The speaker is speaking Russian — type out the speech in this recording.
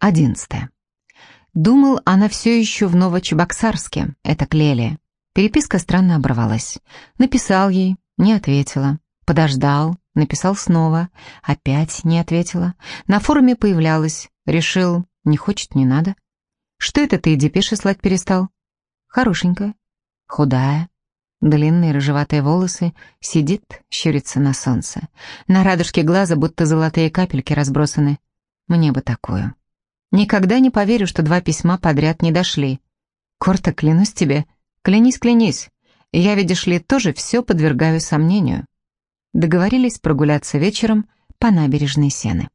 Одиннадцатое. Думал, она все еще в Новочебоксарске, это Клелия. Переписка странно оборвалась. Написал ей, не ответила. Подождал, написал снова, опять не ответила. На форуме появлялась, решил, не хочет, не надо. Что это ты депеши слать перестал? Хорошенькая, худая, длинные рыжеватые волосы, сидит, щурится на солнце. На радужке глаза будто золотые капельки разбросаны. Мне бы такую. Никогда не поверю, что два письма подряд не дошли. Корта, клянусь тебе, клянись, клянись. Я, видишь ли, тоже все подвергаю сомнению. Договорились прогуляться вечером по набережной Сены.